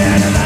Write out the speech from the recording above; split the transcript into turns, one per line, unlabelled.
Yeah.